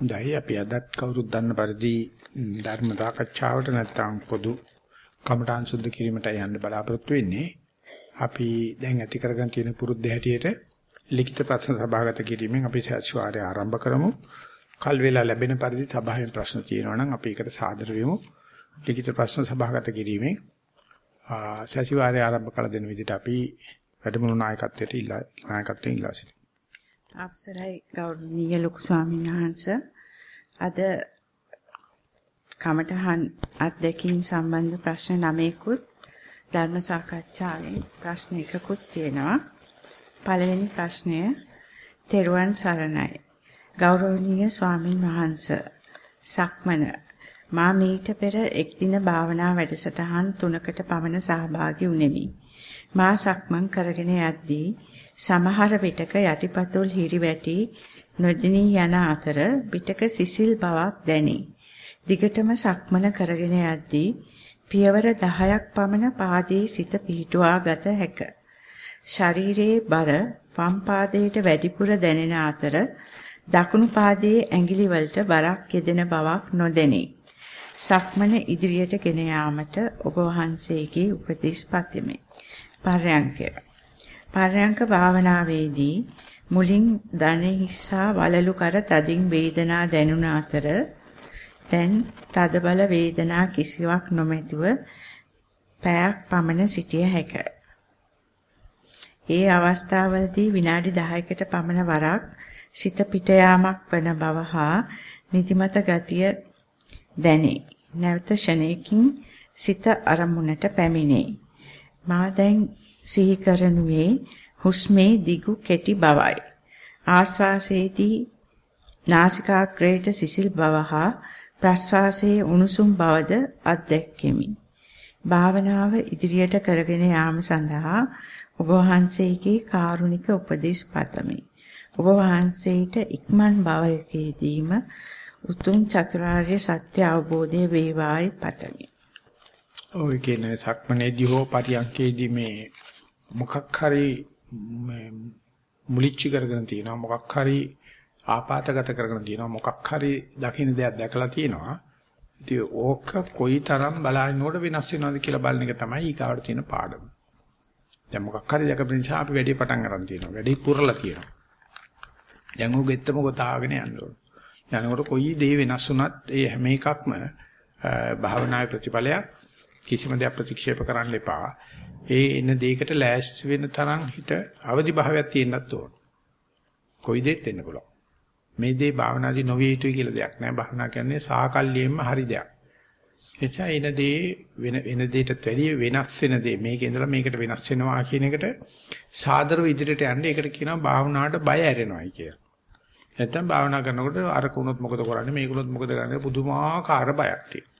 දැයි අපි අදත් කවුරුත් දන්න පරිදි ධර්ම සාකච්ඡාවට නැත්නම් පොදු කමඨාන් සුද්ධ කිරීමට යන්න බලාපොරොත්තු වෙන්නේ. අපි දැන් ඇති කරගෙන තියෙන පුරුද්ද හැටියට ලිඛිත ප්‍රශ්න සභාගත කිරීමෙන් අපි සැසිවාරය ආරම්භ කරමු. කල් වේලා ලැබෙන පරිදි සභාවෙන් ප්‍රශ්න තියෙනවා නම් අපි ඒකට සාදර වෙමු. ලිඛිත ප්‍රශ්න සභාගත කිරීමෙන් සැසිවාරය ආරම්භ කළ දෙන විදිහට අපි වැඩමුළු නායකත්වයට ඉල්ලා නායකත්වයෙන් ඉල්ලා සිටිනවා. අවසරයි ගෞරවනීය ලොකු ස්වාමීන් වහන්සේ. අද කමඨහන් අධ්‍යක්ීම් සම්බන්ධ ප්‍රශ්න 9කුත් ධර්ම සාකච්ඡාවෙන් ප්‍රශ්න එකකුත් තියෙනවා. පළවෙනි ප්‍රශ්නය තෙරුවන් සරණයි. ගෞරවනීය ස්වාමින් වහන්සේ සක්මන. මා මීට පෙර එක් දින භාවනා වැඩසටහන් තුනකට පමණ සහභාගී වුනිමි. මා සක්මන් කරගෙන යද්දී සමහර විටක යටිපතුල් හිරිවැටි නොදිනී යන අතර පිටක සිසිල් බවක් දැනේ. දිගටම සක්මන කරගෙන යද්දී පියවර 10ක් පමණ පාදයේ සිත පිහිටුවා ගත හැක. ශරීරයේ බර වම් පාදයට වැඩිපුර දැනෙන අතර දකුණු පාදයේ ඇඟිලි වලට බරක් යෙදෙන බවක් නොදැනේ. සක්මන ඉදිරියට ගෙන යාමට ඔබ වහන්සේගේ උපදෙස් පතමි. පර්යංකය පර්යංක භාවනාවේදී මුලින් දණහිස්සා වලලු කර තදින් වේදනා දැනුන අතර දැන් තදබල වේදනා කිසිවක් නොමැතිව පැයක් පමණ සිටිය හැකිය. ඒ අවස්ථාවලදී විනාඩි 10කට පමණ වරක් සිත පිට යාමක් වන බව හා නිදිමත ගතිය දැනේ. නැවත ෂණයකින් සිත අරමුණට පැමිණේ. මා දැන් සිහි කරනුවේ හුස්මේ දිගු කෙටි බවයි. ආශ්වාසයේදී නාසිකාග්‍රේට සිසිල් බව හා ප්‍රශ්වාසයේ උණුසුම් බවද අත්දැක්කෙමි. භාවනාව ඉදිරියට කරගෙන යාම සඳහා ඔබ වහන්සේගේ කාරුණික උපදෙස් පතමි. ඔබ වහන්සේට ඉක්මන් භවයකදීම උතුම් චතුරාර්ය සත්‍ය අවබෝධය වේවායි පතමි. ඔය කියන සක්මනේදී හෝ පරියන්කේදී මේ මොකක් හරි මුලිච්ච කරගෙන තියෙනවා මොකක් හරි ආපాతගත කරගෙන තියෙනවා මොකක් හරි දකින්න දෙයක් දැකලා තියෙනවා. ඉතින් ඕක කොයිතරම් බලනකොට වෙනස් වෙනවද කියලා බලන එක තමයි ඊගාවට තියෙන පාඩම. දැන් මොකක් හරි දැකපු නිසා අපි වැඩි පටන් ගන්න තියෙනවා වැඩි පුරලා තියෙනවා. දැන් ඕක එත්තම ගොතාගෙන යන්න ඕන. යනකොට කොයි දේ වෙනස් වුණත් ඒ හැම එකක්ම භාවනාවේ ප්‍රතිඵලයක් කිසිම දෙයක් ප්‍රතික්ෂේප කරන්න එපා. ඒ එන දෙයකට ලෑස්ති වෙන තරම් හිත අවදි භාවයක් තියෙන්නත් ඕන. කොයි දෙයක් වෙන්න පුළුවන්. මේ දේ භාවනාදී නොවිය යුතුයි කියලා දෙයක් නෑ. භාවනා කියන්නේ සාකල්යෙන්ම හරි දෙයක්. එචා එන දේ වෙන වෙන දෙයටත් වැඩිය වෙනස් වෙන දේ. මේකේ ඉඳලා මේකට වෙනස් වෙනවා කියන එකට සාදරව ඉදිරියට යන්න ඒකට කියනවා භාවනාවට බය ඇරෙනවායි කියලා. නැත්තම් භාවනා කරනකොට අර කුණොත් මොකද කරන්නේ මේකුණොත් මොකද කරන්නේ පුදුමාකාර බයක් තියෙනවා.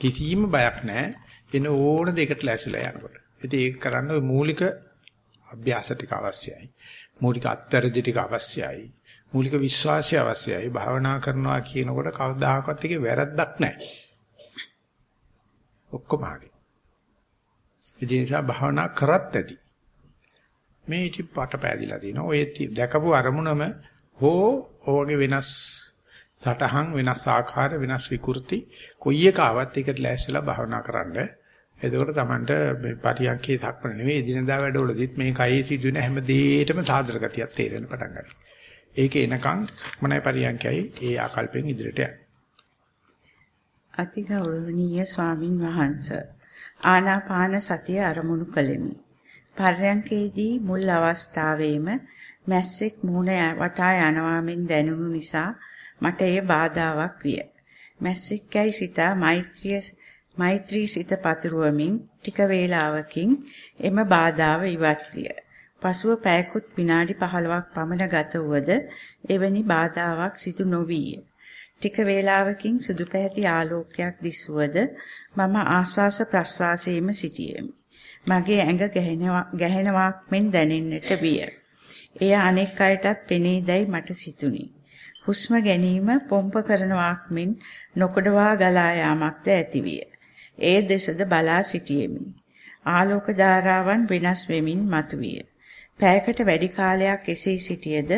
කිසිම බයක් නැහැ. එන ඕන දෙයකට ලෑස්තිලා යනකොට. ඉතින් ඒක කරන්න ওই මූලික අභ්‍යාස ටික අවශ්‍යයි. මූලික අත්තරදි ටික අවශ්‍යයි. මූලික විශ්වාසය අවශ්‍යයි. භාවනා කරනවා කියනකොට කවදාකවත් ඒකේ වැරද්දක් නැහැ. ඔක්කොම හරි. ඒ නිසා භාවනා කරත් ඇති. මේ ඉති පට පෑදිලා තිනවා. ඔය දැකපු අරමුණම හෝ ඔයගේ වෙනස් සටහන් වෙනස් ආකාර වෙනස් විකෘති කොයි එක ආවත් ඒකට ලෑස්තිලා භාවනා කරන්නේ එතකොට Tamanට මේ පරියන්කේ සක්මන නෙවෙයි එදිනදා වැඩවලදීත් මේ කයේ සිදුවෙන හැම දෙයකටම සාදර ගතියක් තේරෙන්න පටන් ගන්නවා. ඒක එනකන් සක්මනයි පරියන්කයි ඒ ආකල්පෙන් ඉදිරියට යන්න. අතිගෞරවනීය ස්වාමින් වහන්සේ ආනාපාන සතිය අරමුණු කළෙමි. පර්යන්කේදී මුල් අවස්ථාවේම මැස්සෙක් මූණ වටා යනවා මෙන් දැනුණු නිසා මට එය බාධාවක් විය. මැස්සෙක්යි සිතා මෛත්‍රිය මෛත්‍රී සිත පතුරවමින් ටික වේලාවකින් එම බාධාව ඉවත් විය. පසුව පැයකුත් විනාඩි 15ක් පමණ ගත වුවද එවැනි බාධාවක් සිදු නොවිය. ටික වේලාවකින් සුදු පැහැති ආලෝකයක් දිස්වද මම ආස්වාස ප්‍රස්වාසයේම සිටියෙමි. මගේ ඇඟ ගැහෙනවාක් මෙන් දැනෙන්නට විය. එය අනෙක් අයටත් පෙනේදයි මට සිතුනි. හුස්ම ගැනීම පොම්ප කරනවාක් මෙන් නොකඩවා ගලා යාමක්ද ඇතිවිය. ඒ දෙසද බලා සිටියෙමි. ආලෝක ධාරාවන් වෙනස් වෙමින් මතුවිය. පැයකට වැඩි කාලයක් එසේ සිටියේද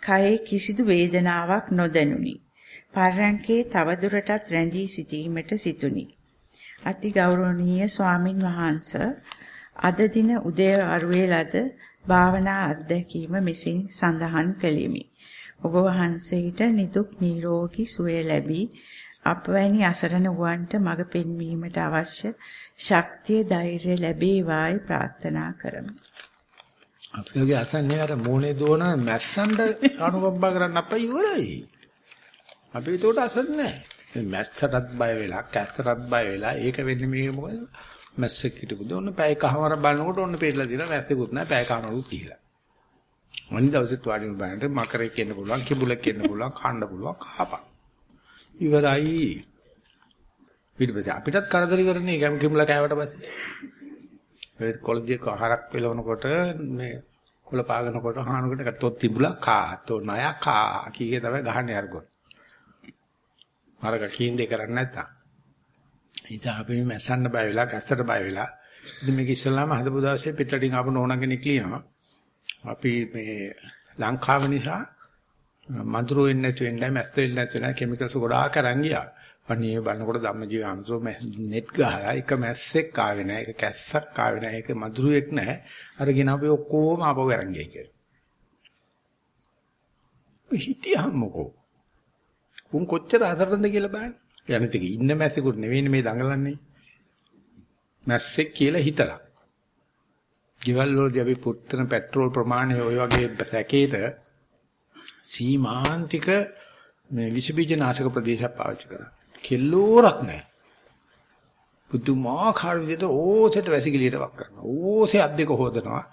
කයේ කිසිදු වේදනාවක් නොදැනුනි. පර්යංකේ තවදුරටත් රැඳී සිටීමට සිටුනි. අති ගෞරවනීය ස්වාමින් වහන්සේ අද දින උදේ අරුවේ ලද භාවනා අත්දැකීම මෙසින් සඳහන් කළෙමි. ඔබ වහන්සේට නිදුක් නිරෝගී සුවය ලැබී අපවැනි අසරණ වුවන්ට මඟ පෙන්වීමට අවශ්‍ය ශක්තිය ධෛර්යය ලැබේවායි ප්‍රාර්ථනා කරමි. අපිගේ අසන්නේ අර මොනේ දෝන මැස්සන්ට අනුකම්පා කරන්න අප්පා ඉවරයි. අපි ඒකට අසන්නේ නැහැ. මැස්සටත් බය වෙලා, කැස්සටත් බය වෙලා ඒක වෙන්නේ මේ මොකද? මැස්සෙක් හිටපුද ඔන්න පැය කහවර බලනකොට ඔන්න පෙරලා දිනවා මැස්සෙකුත් නැහැ පැය කහවරුත් කියලා. අනිත් දවසෙත් වාඩි වෙන බෑන්ට මකරෙක් කියන්න පුළුවන්, කිඹුලෙක් කියන්න පුළුවන්, කන්න පුළුවන්, කහපන්. ඉවරයි. ඊට පස්සේ අපිටත් කරදරි කරන්නේ ගැම් කිඹුලා කෑවට පස්සේ. ඒ කොළදියක ආහාරක් පෙළවනකොට මේ කොළ පාගනකොට හානකට ගත්තොත් තිබුලා කා, තෝ නය කා කීයේ තමයි ගහන්නේ අරගොත්. අරක කීන් දෙක කරන්නේ නැත්තම්. ඉතින් අපි මැසන්න බය වෙලා, ගැස්සට බය වෙලා. ඉතින් මේක ඉස්සල්ලාම හදපු දවසේ පිටරටින් ආපු නෝනා කෙනෙක් ලියනවා. අපි මේ ලංකාව නිසා මඳුරු වෙන්නේ නැති වෙන්නයි මැස්ස වෙන්නේ නැති වෙනයි කිමිකල්ස් ගොඩාක් අරන් ගියා. අනේ බලනකොට ධම්මජීව අංශෝ නෙට් ගහලා එක මැස්සෙක් ආවේ නැහැ, එක කැස්සක් ආවේ නැහැ, එක මඳුරුවෙක් නැහැ. අරගෙන අපි ඔක්කොම ආපහු අරන් ගියා කියලා. හිටියම්මකෝ. උන් කොච්චර හතරද කියලා බලන්න. යන්නේ තික ඉන්න මැස්සෙකුට නෙවෙයි මේ දඟලන්නේ. මැස්සෙක් කියලා හිතලා. ගෙවල් වලදී අපි පුත්තන පෙට්‍රෝල් ප්‍රමාණය ওই වගේ සැකේට සීමාන්තික මේ විස බීජ නාශක ප්‍රදේශයක් පාවිච්චි කරා. කෙල්ලෝරක් නැහැ. පුදුමාකාර විදිහට ඕසෙට වැසිකිළියට වක් කරනවා. ඕසේ අත් දෙක හොදනවා.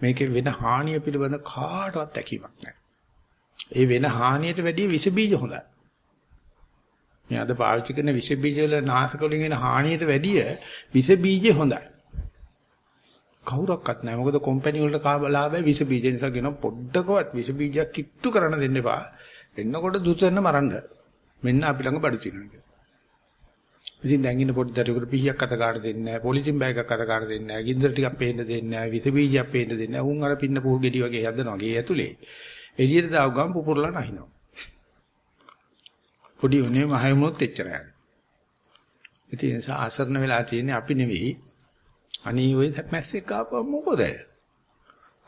මේකේ වෙන හානිය පිළිබඳ කාටවත් ඇකීමක් නැහැ. ඒ වෙන හානියට වැඩිය විස බීජ හොඳයි. මේ අද පාවිච්චි කරන විස බීජ වල නාශක වලින් එන හානියට වැඩිය විස බීජ හොඳයි. කවුරක්වත් නැහැ. මොකද කම්පැනි වලට කාබලාභයි විස බීජ නිසා කියන පොඩ්ඩකවත් විස බීජයක් කිට්ටු කරන්න දෙන්න එපා. එන්නකොට දුසෙන්න මරන්න. මෙන්න අපි ළඟ බඩු තියෙනවා. ඉතින් දැන් ඉන්න පොඩි දරුවෙකුට පිහියක් අත ගන්න දෙන්නේ නැහැ. පොලිතින් බෑග් එකක් අත ගන්න දෙන්නේ නැහැ. ගින්දර ටිකක් පේන්න දෙන්නේ නැහැ. විස බීජයක් පේන්න දෙන්නේ නැහැ. උන් අර පින්න පුහු ගෙඩි වගේ හදනවා. ගේ ඇතුලේ. එළියට දාව ගමන් පුපුරලා නැහිනවා. පොඩි උනේ මහයමුණොත් එච්චරයි. ඉතින් ඒ නිසා ආසරණ වෙලා තියෙන්නේ අපි නෙවෙයි. අනී ඔය මැස්සෙක් ආපුවා මොකද?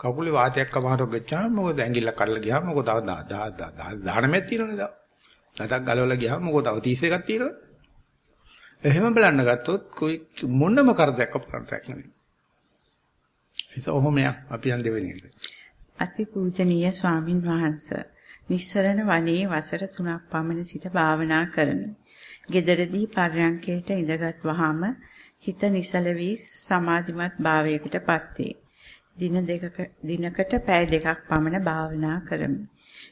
කකුලේ වාතයක් කමහරක් ගච්ඡාම මොකද ඇඟිල්ල කඩලා ගියාම මොකද තව 19ක් තියෙනවනේ තව. නැතක් ගලවලා ගියාම මොකද තව 31ක් තියෙනවනේ. එහෙම බලන්න ගත්තොත් કોઈ මොනම කරදයක් අපරාධයක් නෙවෙයි. ඒක ඔහොමයක් අපි යන් දෙවෙනි එක. අති පූජනීය ස්වාමින් වහන්සේ නිස්සරණ වනයේ වසර 3ක් පමණ සිට භාවනා කරමි. gederedi පර්යංකයට ඉඳගත් වහම හිත නිසල වී සමාධිමත් භාවයකටපත් වේ. දින දෙකක දිනකට පැය දෙකක් පමණ භාවනා කරමි.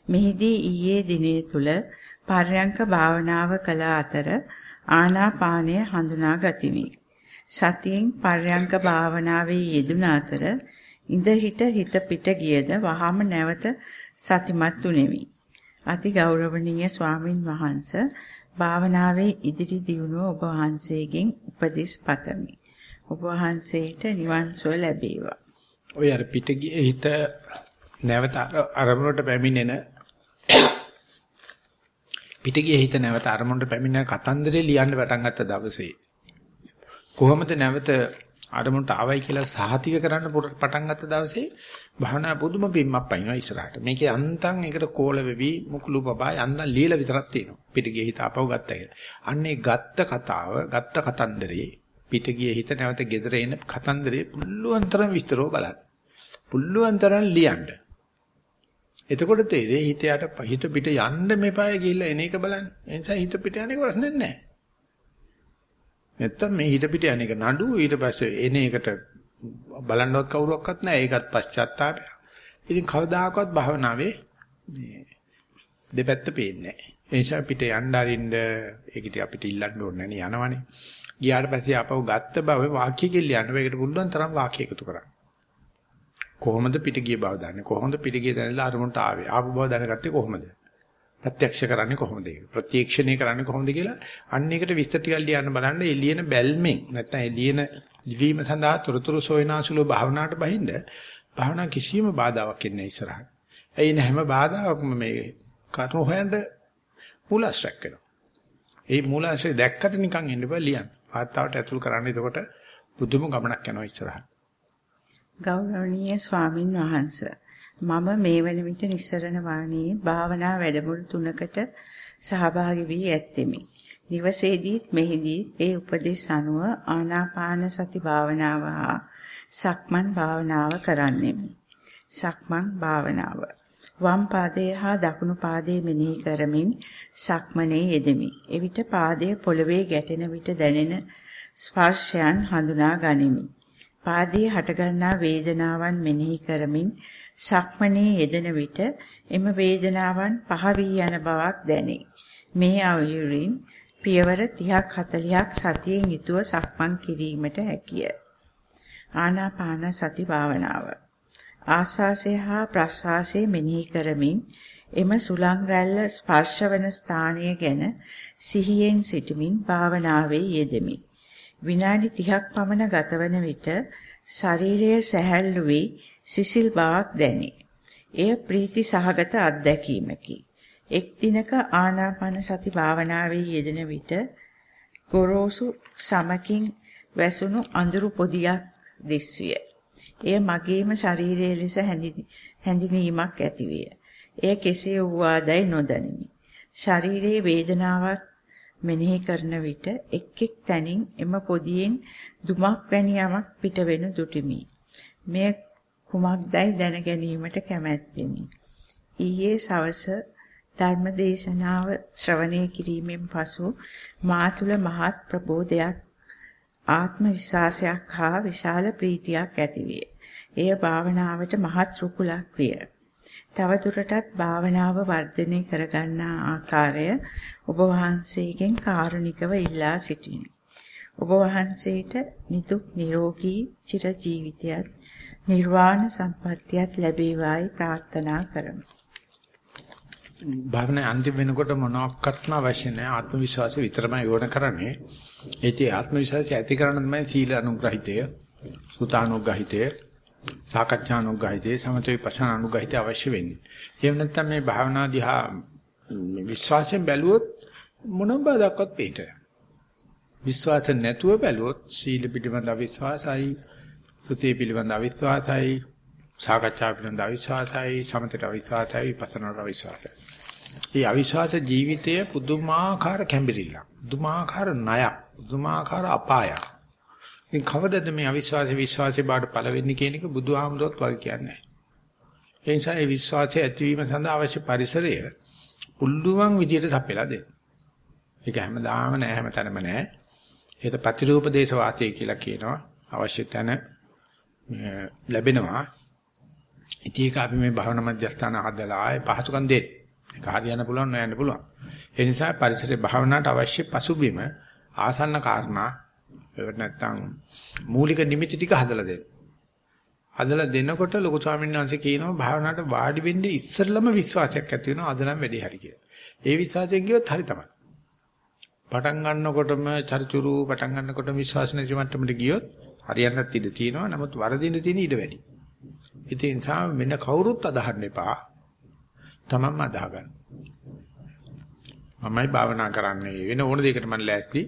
මෙහිදී ඊයේ දිනේ තුල පර්යංක භාවනාව කළ අතර ආනාපානය හඳුනා ගතිමි. සතියෙන් පර්යංක භාවනාවේ යෙදුන අතර ඉඳ හිට හිත පිට ගියද වහාම නැවත සතිමත් උනේමි. අති ගෞරවනීය ස්වාමින් වහන්සේ භාවනාවේ ඉදිරි දියුණුව ඔබ වහන්සේගෙන් උපදෙස් පතමි. ඔබ වහන්සේට නිවන් සුව ලැබේවා. ඔය අර පිට ගියේ හිත නැවත අරමුණට පැමිණෙන පිට ගියේ හිත නැවත අරමුණට පැමිණෙන කතන්දරේ ලියන්න පටන් ගත්ත දවසේ කොහොමද නැවත අරමුණට ආවයි කියලා සාහතික කරන්න පටන් ගත්ත දවසේ භාවනා පුදුම පිම්මක් පයින්නවා ඉස්සරහට. මේකේ අන්තං එකට කෝල වෙවි මුකුළු බබා යන්න লীලා විතරක් තියෙනවා. පිටගියේ හිත අපව ගත්තා කියලා. අන්නේ ගත්ත කතාව, ගත්ත කතන්දරේ පිටගියේ හිත නැවත ගෙදර එන කතන්දරේ පුල්ලුවන් තරම් විස්තරව බලන්න. පුල්ලුවන් තරම් ලියන්න. එතකොට තේරෙයි හිත යට හිත පිට යන්න මෙපාය ගිහිල්ලා එන එක බලන්න. ඒ නිසා හිත පිට යන එක ප්‍රශ්නේ නැහැ. නැත්තම් මේ හිත පිට යන එක නඩු ඊට පස්සේ එන එකට බලන්නවත් කවුරක්වත් නැහැ. ඒකත් පශ්චාත්තාපය. ඉතින් කවදාකවත් භාවනාවේ මේ දෙපැත්ත පේන්නේ නැහැ. ඒ නිසා පිට යන්න අරින්න ඒක ඉතින් අපිට ඉල්ලන්න ඕනේ නැහැ යනවනේ. ගියාට පස්සේ ආපහු ගත්ත බව වාක්‍ය කියලා යන්න. ඒකට පුළුවන් තරම් වාක්‍ය එකතු කරන්න. කොහොමද පිට ගිය බව දන්නේ? කොහොමද පිට ගිය දැනලා අරමුණට ආවේ? ආපු බව දැනගත්තේ කොහොමද? ප්‍රත්‍යක්ෂ කරන්නේ කොහොමද ඒක? ප්‍රත්‍යක්ෂණය කරන්නේ කොහොමද කියලා අන්න ඒකට විස්තර ටිකක් ලියන්න බලන්න එළියන බැල්මෙන් නැත්නම් එළියන දිවීම සඳහා තොරතුරු සොයනාසුලෝ භාවනාවට බහින්ද භාවනා කිසිම බාධාවක් එන්නේ ඉස්සරහට. එයින හැම බාධාවක්ම මේ කරුණු හොයන්න මූලාශ්‍රයක් වෙනවා. ඒ මූලාශ්‍රය දැක්කට නිකන් එන්න බෑ ලියන්න. වාර්තාවට ඇතුල් කරන්න. එතකොට බුදුම ගමනක් යනවා ඉස්සරහට. ගෞරවනීය ස්වාමින් වහන්සේ මම මේ වන විට නිස්සරණ වාණී භාවනා වැඩමුළු තුනකට සහභාගී වී ඇත්තෙමි. නිවසේදීත් මෙහිදීත් ඒ උපදෙස් අනුව ආනාපාන සති භාවනාව හා සක්මන් භාවනාව කරන්නෙමි. සක්මන් භාවනාව වම් පාදයේ හා දකුණු පාදයේ මෙනෙහි කරමින් සක්මනේ යෙදෙමි. එවිට පාදයේ පොළවේ ගැටෙන විට දැනෙන ස්පර්ශයන් හඳුනා ගනිමි. පාදයේ හටගන්නා වේදනාවන් මෙනෙහි කරමින් සක්මනේ යෙදෙන විට එම වේදනාවන් පහ වී යන බවක් දැනේ. මේ අයුරින් පියවර 30ක් 40ක් සතියෙන් යුතුව සක්මන් කිරීමට හැකිය. ආනාපාන සති භාවනාව. ආස්වාසය හා ප්‍රස්වාසය මෙනෙහි කරමින් එම සුලං රැල්ල ස්පර්ශවන ස්ථානය ගැන සිහියෙන් සිටමින් භාවනාවේ යෙදෙමි. විනාඩි 30ක් පමණ ගතවන විට ශරීරය සැහැල්ලු වී සිසිල් බවක් දැනේ. එය ප්‍රීති සහගත අත්දැකීමකි. එක් දිනක ආනාපාන සති භාවනාවේ යෙදෙන විට ගොරෝසු සමකින් වැසුණු අඳුරු පොදියක් දිස්විය. එය මගේම ශරීරයේ ලෙස හැඳිනීමක් ඇතිවිය. එය කෙසේ වූවාදයි නොදනිමි. ශරීරයේ වේදනාවක් මෙනෙහි කරන විට එක් එක් තැනින් එම පොදියෙන් දුමක් වැනි යමක් පිටවෙනු දුටිමි. මෙය කුමක්දයි දැන ගැනීමට කැමැත්තෙමි. ඊයේ සවස ධර්මදේශනාව ශ්‍රවණය කිරීමෙන් පසු මා තුළ මහත් ප්‍රබෝධයක් ආත්ම විශ්වාසයක් හා විශාල ප්‍රීතියක් ඇතිවිය. එය භාවනාවට මහත් රුකුලක් විය. තවදුරටත් භාවනාව වර්ධනය කරගන්නා ආකාරය ඔබ වහන්සේගෙන් කාරුණිකව ඉල්ලා සිටිමි. ඔබ වහන්සේට නිදුක් නිරෝගී චිර ජීවිතයත් නිර්වාණ සම්පත්තියත් ලැබේවායි ප්‍රාර්ථනා කරමි. භාවනා අන්තිම වෙනකොට මොනක්වත්ම අවශ්‍ය නැහැ ආත්ම විශ්වාසය විතරමයි ඕන කරන්නේ. ඒටි ආත්ම විශ්වාසය ඇති කරන තමයි සීල අනුග්‍රහිතය, සුතානුග්‍රහිතය, සාකච්ඡානුග්‍රහිතය, සමථ විපස්සනා අනුග්‍රහිතය අවශ්‍ය වෙන්නේ. එහෙම නැත්නම් මේ භාවනා දිහා විශ්වාසයෙන් බැලුවොත් මොනම බාධාක්වත් පිට. විශ්වාස නැතුව බැලුවොත් සීල පිළිබඳ අවිශ්වාසයි, සුතේ පිළිබඳ අවිශ්වාසයි, සාකච්ඡා පිළිබඳ අවිශ්වාසයි, සමථට අවිශ්වාසයි, විපස්සනාට අවිශ්වාසයි. මේ අවිශ්වාස ජීවිතය පුදුමාකාර කැඹිරිල්ල. පුදුමාකාර ණයක්. පුදුමාකාර අපායක්. ඉතින් කවදද මේ අවිශ්වාස විශ්වාසේ බාට පළවෙන්නේ කියන එක බුදුහාමුදුරුවෝත් වල් කියන්නේ. ඒ නිසා මේ විශ්වාසය ඇතිවීම සඳහා අවශ්‍ය පරිසරය උල්ලුවන් විදියට සපයලා දෙන්න. ඒක හැමදාම නෑ හැමතැනම නෑ. ඒකට ප්‍රතිරූප දේශ වාතය කියලා කියනවා. අවශ්‍ය තැන ලැබෙනවා. ඉතින් ඒක අපි මේ භවන මධ්‍යස්ථාන හදලා ආයේ පහසුකම් දෙන්න. ඒක හරියන්න පුළුවන් නොයන්න පුළුවන්. ඒ නිසා පරිසරයේ භාවනාවට අවශ්‍ය පසුබිම ආසන්න කාරණා ඒවට නැත්තම් මූලික නිමිති ටික හදලා දෙන්න. හදලා දෙනකොට ලොකු ස්වාමීන් වහන්සේ කියනවා භාවනාවට වාඩි වෙන්නේ ඉස්සෙල්ලම විශ්වාසයක් ඇති වෙනවා අද නම් වැඩි හරි කියලා. ඒ විශ්වාසයෙන් ගියොත් හරි තමයි. පටන් ගන්නකොටම චරිචුරු පටන් ගන්නකොටම විශ්වාස නැති මට්ටමට ගියොත් හරියන්නත් ඉඩ තියෙනවා. නමුත් වරදින්න තියෙන ඉඩ වැඩි. ඉතින් සා මෙන්න කවුරුත් අදහන්න එපා. තමන්ම අදාගන්න. මමයි භාවනා කරන්නේ වෙන ඕන දෙයකට මම ලෑස්ති.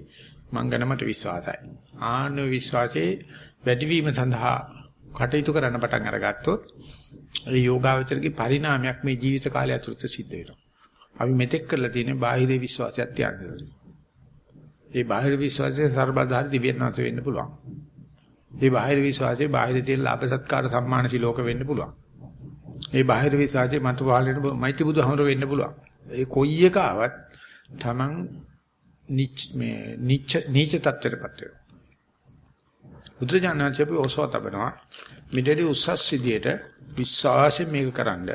මං ගැන මට විශ්වාසයි. ආන විශ්වාසයේ වැඩිවීම සඳහා කටයුතු කරන්න පටන් අරගත්තොත් ඒ යෝගාවචරගේ පරිණාමයක් මේ ජීවිත කාලය ඇතුළත සිද්ධ වෙනවා. අපි මෙතෙක් කරලා තියෙන්නේ බාහිර විශ්වාසයක් තියන්නේ. ඒ බාහිර විශ්වාසයේ ਸਰබදාරි දිව්‍යඥාස වෙන්න පුළුවන්. ඒ බාහිර විශ්වාසයේ බාහිර තියෙන ලාභ සත්කාර සම්මාන සිලෝක වෙන්න පුළුවන්. ඒ බාහිර විශ්වාසයේ මතු පහලෙන මෛත්‍රී බුදුහමර වෙන්න පුළුවන්. ඒ කොයි එක ආවත් Taman නිච් මේ නිච් නීච තත්ත්වයටපත් වෙනවා. බුදුජානනාංශයේ ඔසව තබනවා. මිඩේදී උස්සස් විදියට විශ්වාසයෙන් මේක කරන්න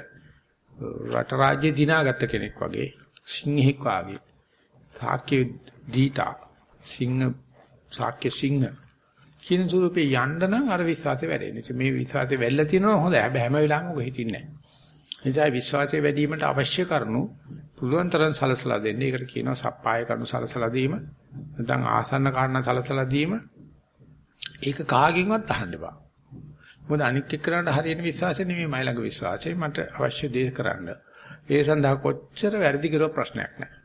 රට රාජ්‍ය දිනාගත්ත කෙනෙක් වගේ සිංහෙක් වගේ සාක්‍ය දීතා සිංහ සාක්‍ය සිංහ කියන ස්වරූපේ යන්න නම් අර විශ්වාසය වැඩෙන්නේ. මේ විශ්වාසය වැල්ලා තියෙනවා හොඳයි. හැබැයි හැම වෙලාවෙම ඔක හිටින්නේ නැහැ. නිසා විශ්වාසය වැඩි වීමට අවශ්‍ය කරුණු පුළුවන් තරම් සලසලා දෙන්න. ඒකට කියනවා සප්පාය කරුණු සලසලා දීම. නැත්නම් ආසන්න කාරණා සලසලා දීම. ඒක කාගෙන්වත් අහන්න බෑ. මොකද අනික් එක්කනට හරියන විශ්වාසය නෙමෙයි මයි ළඟ විශ්වාසය. මට අවශ්‍ය දේ කරන්න. ඒ සඳහා කොච්චර වැරදි කරුව ප්‍රශ්නයක් නැහැ.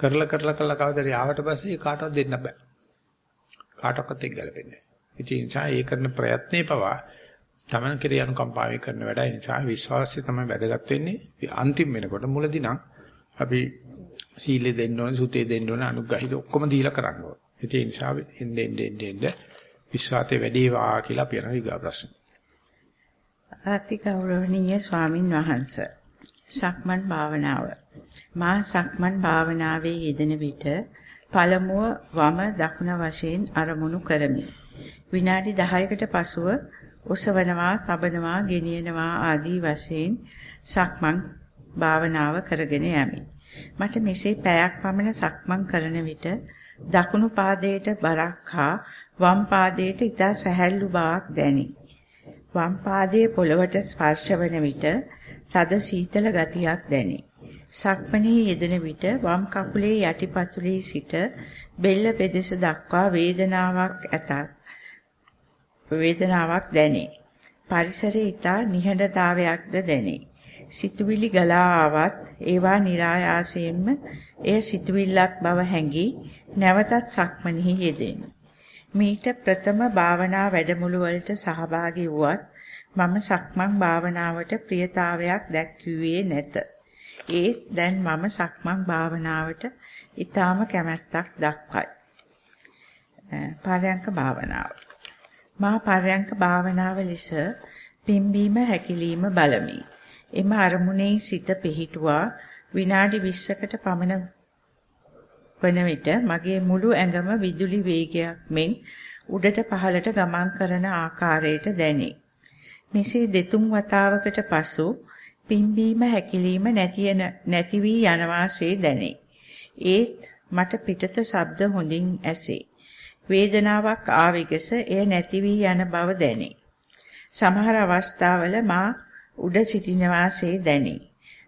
කරලා කරලා කරලා කවදාද ආවට පස්සේ කාටවත් දෙන්න බෑ. කාටවත් එක්ක ගැලපෙන්නේ නැහැ. ඒ නිසා ඒ කරන ප්‍රයත්නේ පවා තමන් කෙරේ අනුකම්පාවෙන් කරන වැඩයි නිසා විශ්වාසය තමයි වැදගත් වෙන්නේ. අන්තිම වෙනකොට මුලදී නම් අපි සීලෙ දෙන්න ඕනේ, සුතේ දෙන්න ඕනේ, අනුග්‍රහිත ඔක්කොම දීලා කරන්න ඕනේ. ඒ නිසා එන්න එන්න එන්න එන්න විශ්වාසය වැඩි වා කියලා අපි යන ඊගා ප්‍රශ්න. ආති ගෞරවනීය ස්වාමින් වහන්සේ. සක්මන් භාවනාව. මා සක්මන් භාවනාවේ යෙදෙන විට පළමුව වම දකුණ වශයෙන් අරමුණු කරමි. විනාඩි 10කට පසුව ඔසවනවා, තබනවා, ගෙනියනවා ආදී වශයෙන් සක්මන් භාවනාව කරගෙන යමි. මට මෙසේ පැයක් පමණ සක්මන් කරන විට දකුණු පාදයට බරක් හා වම් පාදයට ඉතා සැහැල්ලු බවක් දැනේ. වම් පාදයේ පොළවට ස්පර්ශ වන විට තද සීතල ගතියක් දැනේ. සක්මණේ යෙදෙන විට වම් කකුලේ යටිපතුලේ සිට බෙල්ල පෙදෙස දක්වා වේදනාවක් ඇතත් වේදනාවක් දැනේ. පරිසරයේ ඊට නිහඬතාවයක්ද දැනේ. සිතුවිලි ගලා ආවත් ඒවා નિરાයාසයෙන්ම එය සිතුවිල්ලක් බව හැඟි නැවතත් සක්මනෙහි යෙදෙමි. මීට ප්‍රථම භාවනා වැඩමුළු වලට සහභාගී වුවත් මම සක්මන් භාවනාවට ප්‍රියතාවයක් දැක්වුවේ නැත. ඒත් දැන් මම සක්මන් භාවනාවට ඊටාම කැමැත්තක් දක්වයි. පරයන්ක භාවනාව. මා පරයන්ක භාවනාව ලෙස පිම්බීම හැකිලිම බලමි. එම අරමුණේ සිත පිහිටුවා විනාඩි 20කට පමණ වන විට මගේ මුළු ඇඟම විදුලි වේගයක් මෙන් උඩට පහළට ගමන් කරන ආකාරයට දැනේ. මෙසේ දෙතුන් වතාවකට පසු පිම්බීම හැකිලිම නැතින නැති වී යනවාසේ දැනේ. ඒත් මට පිටත ශබ්ද හොඳින් ඇසේ. වේදනාවක් ආවිගස එය නැති වී යන බව දැනේ. සමහර අවස්ථාවල මා උඩ සිටින වාසේ දැනේ.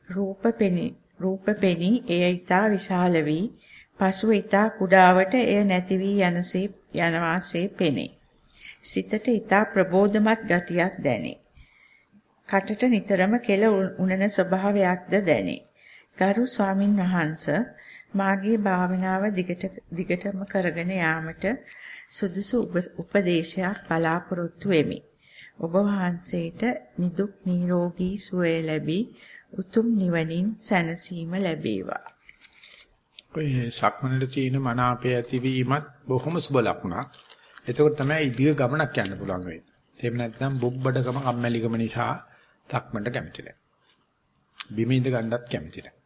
රූප පෙනී රූප පෙනී එය ඊතා විශාල වී පසුව ඊතා කුඩාවට එය නැති වී යනසේ යන වාසේ පෙනේ. සිතට ඊතා ප්‍රබෝධමත් ගතියක් දැනේ. කටට නිතරම කෙල උනන ස්වභාවයක්ද දැනේ. ගරු ස්වාමින් වහන්සේ මාගේ භාවනාව දිගට දිගටම කරගෙන යාමට සුදුසු උපදේශයක් බලාපොරොත්තු වෙමි. ඔබ වහන්සේට නිදුක් නිරෝගී සුවය ලැබී උතුම් නිවනින් සැනසීම ලැබේවා. ඔය සක්මනට තියෙන මනාපය ඇතිවීමත් බොහොම සුබ ලකුණක්. එතකොට තමයි ඉදිරි ගමනක් යන්න පුළුවන් වෙන්නේ. එහෙම නැත්නම් බොබ්බඩකම කම්මැලිකම නිසා සක්මනට කැමති නැහැ. බිම ඉඳ ගන්නත් කැමති නැහැ.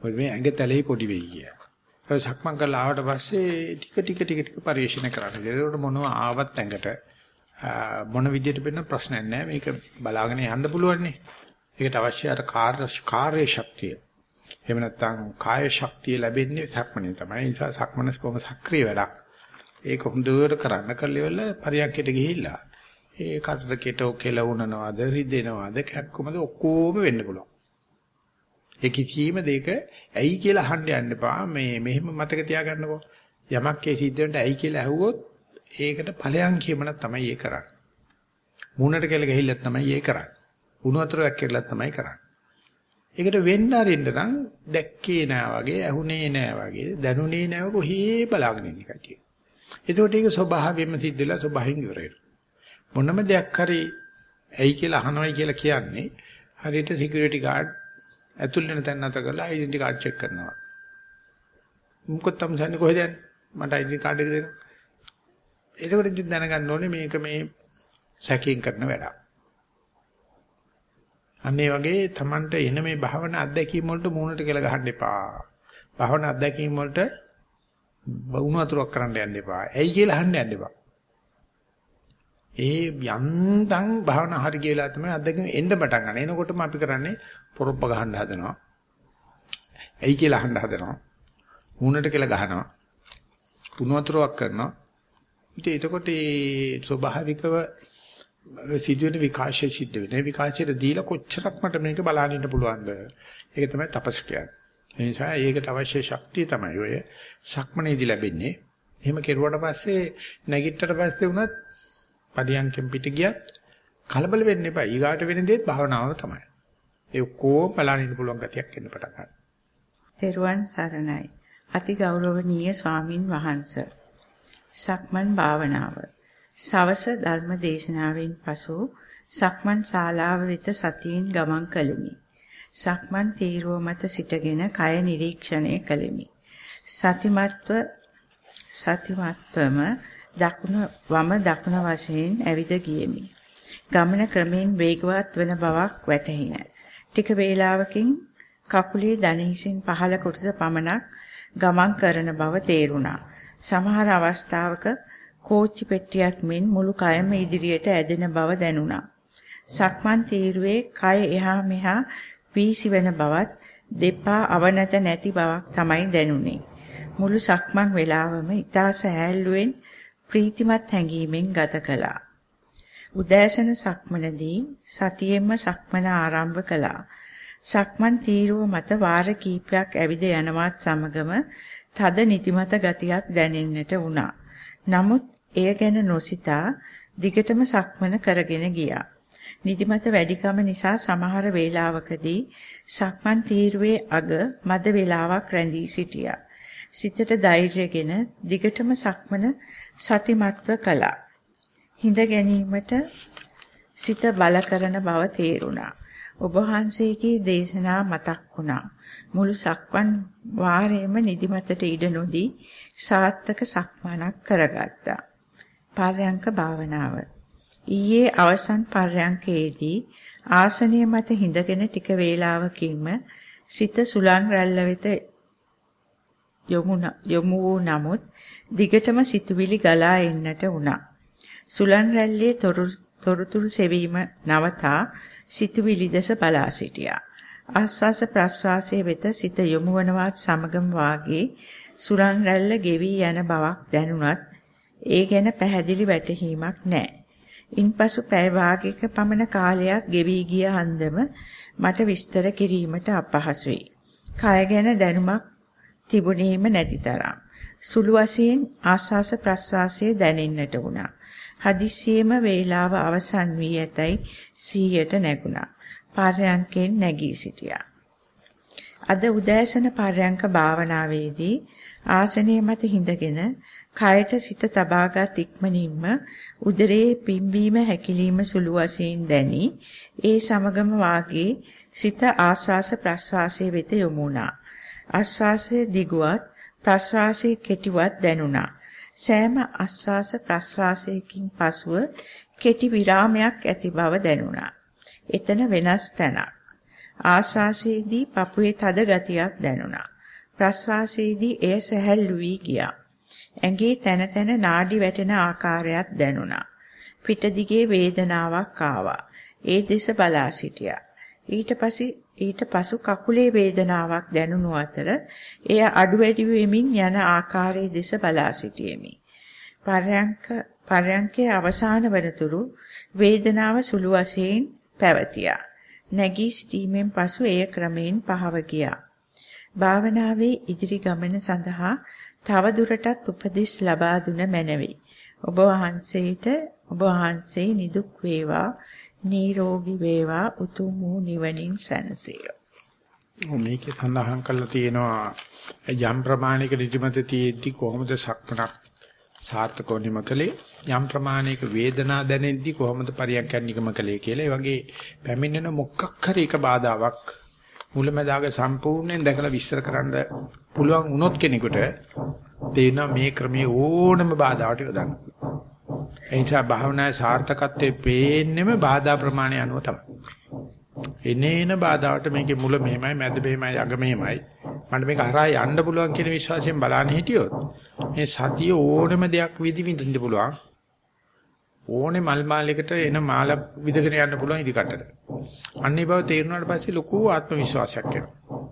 මොකද මේ ඇඟ තලෙයි පොඩි වෙයි කිය. ඔය සක්මන් කරලා ආවට පස්සේ ටික ටික ටික ටික පරිශීලනය කරන්න. ඒකට මොනවා ආවත් ඇඟට මොන විදියට වෙන ප්‍රශ්නයක් නැහැ. මේක බලාගෙන යන්න පුළුවන් නේ. ඒකට අවශ්‍ය අර කාර්ය ශක්තිය. එහෙම නැත්නම් කාය ශක්තිය ලැබෙන්නේ සක්මනේ තමයි. ඒ නිසා සක්මන කොහොම සක්‍රිය වැඩක්. ඒක හොඳට කරන්න කල්ලිවල පරියන්කයට ගිහිල්ලා ඒ කටට කෙටෝ කෙලවුනනවාද රිදෙනවාද කැක්කමද ඔක්කොම වෙන්න පුළුවන්. ඒ කිසිම දෙයක ඇයි කියලා අහන්න යන්න එපා. මේ මෙහෙම මතක තියාගන්නකෝ. යමක් ඒ සිද්ධ වෙනට ඇයි කියලා ඇහුවොත් ඒකට ඵලයන් කියමන තමයි ඒ කරන්නේ. මූණට කෙල ගහිල්ලත් තමයි ඒ කරන්නේ. උණු වතුරක් කියලා තමයි කරන්නේ. ඒකට වෙන්න අරින්න නම් දැක්කේ නෑ වගේ, ඇහුනේ නෑ වගේ, දැනුනේ නෑ කොහේ බලාගෙන ඉන්න කතිය. එතකොට ඒක ස්වභාවයෙන්ම සිද්ධලා ස්වභාවයෙන් ඉවර වෙනවා. මොනම දෙයක් හරි ඇයි කියලා අහනවයි කියලා කියන්නේ හරියට සිකියුරිටි ගාඩ් ඇතුල් වෙන තැන නැත කරලා ඩෙන්ටි කාඩ් චෙක් කරනවා. මොකද තමයි කොහෙද යන්නේ? මට ඩෙන්ටි කාඩ් එක දෙන්න. එතකොට ඉතින් දැනගන්න ඕනේ මේක මේ සැකයෙන් කරන වැඩක්. අන්න ඒ වගේ Tamanට එන මේ භාවනා අත්දැකීම් වලට මූණට කියලා ගහන්න එපා. භාවනා අත්දැකීම් වලට වුණ වතුරක් කරන්න යන්න එපා. ඇයි කියලා අහන්න යන්න එපා. ඒ යන්තම් භාවනා හරි කියලා තමයි අත්දැකීම් එන්න පටන් ගන්න. එනකොටම අපි කරන්නේ පොරොප්ප ගහන්න හදනවා. ඇයි කියලා අහන්න හදනවා. මූණට කියලා ගහනවා. වුණ වතුරක් කරනවා. ඉතින් එතකොට ඒ ස්වභාවිකව සිදුවෙන විකාශය සිද්ධ වෙන විකාශයට දීලා කොච්චරක් මට මේක බලන්න ඉන්න පුළුවන්ද ඒක තමයි තපස් කියන්නේ ඒ නිසා ඒකට අවශ්‍ය ශක්තිය තමයි ඔය සක්මනේදී ලැබෙන්නේ එහෙම කෙරුවට පස්සේ නැගිට්ටට පස්සේ වුණත් පදියන්කෙන් පිට ගියත් කලබල වෙන්න එපා. ඊගාට වෙන දේත් භාවනාව තමයි. ඒ ඔක්කොම බලන්න ඉන්න පුළුවන් ගතියක් එන්න පටන් ගන්නවා. තෙරුවන් සරණයි. අති ගෞරවනීය ස්වාමින් වහන්සේ. සක්මන් භාවනාව. සවස ධර්ම දේශනාවෙන් පසු සක්මන් ශාලාව වෙත සතියෙන් ගමන් කළෙමි. සක්මන් තීරුව මත සිටගෙන කය නිරීක්ෂණය කළෙමි. සතිමත්ව සතිමත්වම දකුණ වම දකුණ වශයෙන් ඇවිද ගියෙමි. ගමන ක්‍රමෙන් වේගවත් වන බවක් වැටහින. ටික වේලාවකින් කකුලේ දණහිසින් පහළ කොටස පමණක් ගමන් කරන බව තේරුණා. සමහර අවස්ථාවක කෝච්චි පෙට්ටියක් මෙන් මුළු කයම ඉදිරියට ඇදෙන බව දැනුණා. සක්මන් තීරුවේ කය එහා මෙහා වීසි වෙන බවත් දෙපා අවනත නැති බවක් තමයි දැනුනේ. මුළු සක්මන් වේලාවම ඊතා සෑහළුවෙන් ප්‍රීතිමත් හැඟීමෙන් ගත කළා. උදෑසන සක්මනදී සතියෙන්ම සක්මන ආරම්භ කළා. සක්මන් තීරුව මත වාර කීපයක් ඇවිද යනවත් සමගම තද නිදිමත ගතියක් දැනෙන්නට වුණා. නමුත් එය ගැන නොසිතා දිගටම සක්මන කරගෙන ගියා. නිදිමත වැඩිකම නිසා සමහර වේලාවකදී සක්මන් තීරුවේ අග මද වේලාවක් රැඳී සිටියා. සිතට ධෛර්යගෙන දිගටම සක්මන සතිමත්ව කළා. හිඳ ගැනීමට සිත බල කරන බව තේරුණා. ඔබ වහන්සේගේ දේශනා මතක් වුණා. මුළු සක්මන් වාරයේම නිදිමතට ඉඩ නොදී සාර්ථක සක්මනක් කරගත්තා. පර්යංක භාවනාව. ඊයේ අවසන් පර්යංකයේදී ආසනය මත හිඳගෙන ටික වේලාවකින්ම සිත සුලන් රැල්ල වෙත යොමු වූ නමුත් දිගටම සිතුවිලි ගලා එන්නට වුණා. සුලන් රැල්ලේ තොරතුරු සෙවීම නවතා සිතුවිලි දෙස බලා සිටියා. ආස්වාස ප්‍රස්වාසයේ වෙත සිත යොමු වනවත් සමගම වාගේ සුලන් රැල්ල ගෙවි යන බවක් දැනුණත් ඒ ගැන පැහැදිලි වැටහීමක් නැහැ. ඉන්පසු පැය භාගයක පමණ කාලයක් ගෙවි ගිය හන්දම මට විස්තර කිරීමට අපහසුයි. කය ගැන දැනුමක් තිබුණේම නැති තරම්. සුළු වශයෙන් ආස්වාස ප්‍රස්වාසයේ දැනෙන්නට වුණා. හදිස්සියෙම වේලාව අවසන් වී ඇතයි සීයට නැගුණා. පර්යංකෙන් නැගී සිටියා. අද උදෑසන පර්යංක භාවනාවේදී ආසනයේ මත හිඳගෙන කයට සිත තබාගත් ඉක්මනින්ම උදරයේ පිම්බීම හැකිලිම සුළු වශයෙන් දැනි ඒ සමගම වාගේ සිත ආස්වාස ප්‍රස්වාසයේ වෙත යොමු වුණා. ආස්වාසයේ දිගුවත් ප්‍රස්වාසයේ කෙටිවත් දැනුණා. සෑම ආස්වාස ප්‍රස්වාසයකින් පසුව කෙටි විරාමයක් ඇති බව දැනුණා. එතන වෙනස් තැනක්. ආස්වාසයේදී පපුවේ තද ගතියක් දැනුණා. ප්‍රස්වාසයේදී එය සැහැල්ලු වී ගියා. ඇඟේ තන තන නාඩි වැටෙන ආකාරයක් දැනුණා. පිට දිගේ වේදනාවක් ආවා. ඒ දෙස බලා සිටියා. ඊට පස්සේ ඊට පසු කකුලේ වේදනාවක් දැනුණු අතර එය අඩු වැඩි වෙමින් යන ආකාරයේ දෙස බලා සිටියෙමි. පර්යංක පර්යංකයේ අවසාන වනතුරු වේදනාව සුළු වශයෙන් පැවතියා. නැගී සිටීමෙන් පසු එය ක්‍රමයෙන් පහව ගියා. භාවනාවේ ඉදිරි ගමන සඳහා තව දුරටත් උපදෙස් ලබා දුන මැනවි. ඔබ වහන්සේට ඔබ වහන්සේ නිදුක් වේවා නිරෝගී වේවා උතුම් වූ නිවනින් සැනසෙය. මේකේ සඳහන් කරලා තියෙනවා යම් ප්‍රමාණයක ඍජුමත තියෙද්දි කොහොමද සක්මනක් සාර්ථකව නිමකලේ යම් ප්‍රමාණයක වේදනා දැනෙද්දි කොහොමද පරියන්කයන් නිගම කලේ කියලා ඒ වගේ පැමිණෙන මොකක් හරි එක බාධාවක් මුලැමැදාග සම්පූර්ණයෙන් දැකලා විස්තර කරන්න පුළුවන් වුණොත් කෙනෙකුට තේිනවා මේ ක්‍රමයේ ඕනම බාධාවට යොදන්න. එනිසා භාවනාවේ සාර්ථකත්වයේ පේන්නෙම බාධා ප්‍රමාණය අනුව තමයි. එනේන බාධාවට මේකේ මුල මෙහෙමයි මැද මෙහෙමයි අග මෙහෙමයි. මට මේක හරහා යන්න පුළුවන් කියන විශ්වාසයෙන් බලන්න හිටියොත් මේ සතිය ඕනම දෙයක් විදි විඳින්න පුළුවන්. ඕනේ මල් මාලයකට එන මාල විදගෙන යන්න පුළුවන් ඉදිකටට. අන්නේ බව තේරුණාට පස්සේ ලොකු ආත්ම විශ්වාසයක් එනවා.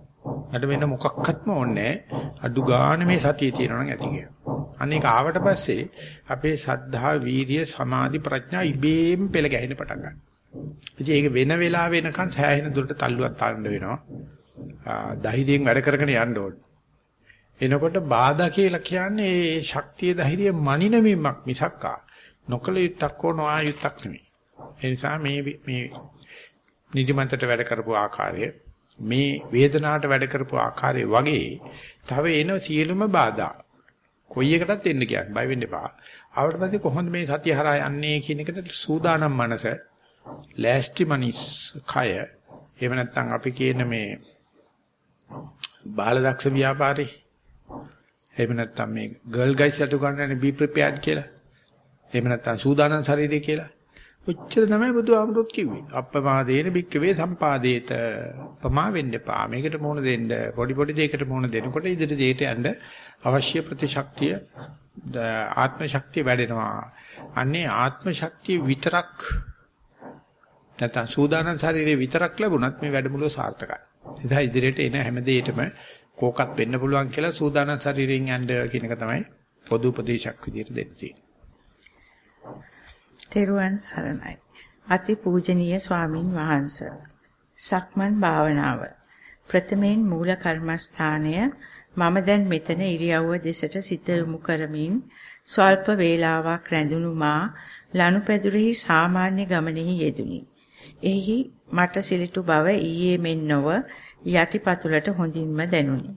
මට වෙන මොකක්වත්ම ඕනේ අඩු ගන්න මේ සතිය තියෙනවා නම් ඇති කියලා අනේක ආවට පස්සේ අපේ සද්ධා වීරිය සමාධි ප්‍රඥා ඉබේම පෙළ ගැහෙන්න පටන් ගන්නවා ඉතින් ඒක වෙන වෙලාව වෙනකන් සෑහෙන දුරට තල්ලුවක් තාන්න වෙනවා. ධෛර්යයෙන් වැඩ කරගෙන යන්න ඕනේ. එනකොට බාධා කියලා කියන්නේ ඒ ශක්තිය ධෛර්යය මනිනවීමක් මිසක්කා නොකල යුත්තක් හෝ නොආයුත්තක් නෙමෙයි. ඒ නිසා මේ මේ නිදිමතට වැඩ කරපු ආකාරය මේ වේදනාවට වැඩ කරපු ආකාරය වගේ තව එන සියලුම බාධා කොයි එකටත් එන්න කියන්නේ බය වෙන්න එපා. ආවට පස්සේ කොහොමද මේ සතිය හරහා යන්නේ කියන එකට සූදානම් මනස ලෑස්ති මනිස් කය එහෙම නැත්නම් අපි කියන මේ බාලදක්ෂ ව්‍යාපාරේ එහෙම නැත්නම් මේ ගර්ල් ගයිස් අතු ගන්නනේ be prepared කියලා. එහෙම නැත්නම් සූදානම් ශරීරය කියලා. ඔච්චර තමයි බුදුහාමුදුරුවෝ කිව්වේ. අප්පමාදේන බික්කවේ සම්පාදේත. ප්‍රමා වෙන්න එපා. මේකට මොන දෙන්න පොඩි පොඩි දෙයකට මොන දෙනකොට ඉදිරි දෙයට යන්න අවශ්‍ය ප්‍රතිශක්තිය ආත්ම ශක්තිය වැඩෙනවා. අන්නේ ආත්ම ශක්තිය විතරක් නැත්නම් සූදානම් ශරීරේ විතරක් ලැබුණත් මේ වැඩමුළුව සාර්ථකයි. එදා ඉදිරියට එන හැම දෙයකටම කෝකත් වෙන්න පුළුවන් කියලා සූදානම් ශරීරයෙන් යන්න කියන එක තමයි පොදු උපදේශයක් විදිහට දෙන්න තියෙන්නේ. තෙරුවන් සරණයි. අති පූජනීය ස්වාමින් වහන්සේ. සක්මන් භාවනාව. ප්‍රථමයෙන් මූල කර්මස්ථානය මම දැන් මෙතන ඉරියව්ව දෙසට සිත යොමු කරමින් ස්වල්ප වේලාවක් රැඳුණු මා ලනුපැදුරෙහි සාමාන්‍ය ගමනෙහි යෙදුනි. එහි මට සිලිටු බව ඊයේ මෙන් නොව යටිපතුලට හොඳින්ම දැනුනි.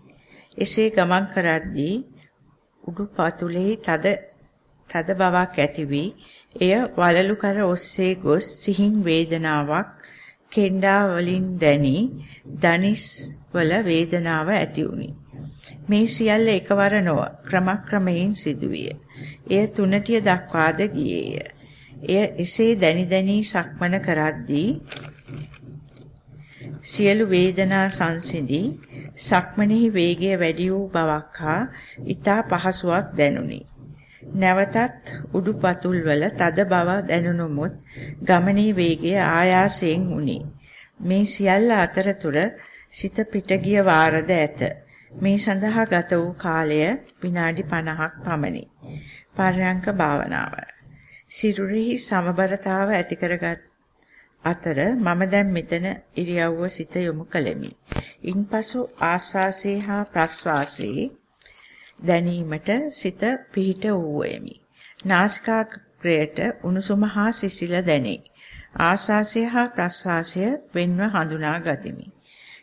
එසේ ගමන් කරද්දී උඩුපතුලෙහි තද තද බවක් ඇති වී එය වලලු කර ඔස්සේ ගොස් සිහින් වේදනාවක් කෙන්ඩා වලින් දැනි දනිස් වල වේදනාව ඇති වුනි. මේ සියල්ල එකවර නොව ක්‍රමක්‍රමයෙන් සිදුවිය. එය තුනටිය දක්වාද ගියේය. එය එසේ දැනි දැනි සක්මන කරද්දී සියලු වේදනා සංසිඳී සක්මනේහි වේගය වැඩි වූ බවක් හා ඊතා පහසුවක් දැනුනි. නැවතත් උඩුපතුල් වල තද බව දැනුනොමුත් ගමනේ වේගය ආයාසයෙන් වුනි. මේ සියල්ල අතරතුර සිත පිට ගිය වාරද ඇත. මේ සඳහා ගත වූ කාලය විනාඩි 50ක් පමණි. පර්යංක භාවනාව. සිරුරෙහි සමබරතාව ඇති කරගත් අතර මම දැන් මෙතන ඉරියව්ව සිත යොමු කළෙමි. ඉන්පසු ආස්වාසේ හා ප්‍රස්වාසයේ දැනීමට සිත පිහිට වූෙමි. නාසිකාග්‍රයට උණුසුම හා සිසිල දැනේ. ආස්වාසය හා ප්‍රස්වාසය වෙන්ව හඳුනා ගතිමි.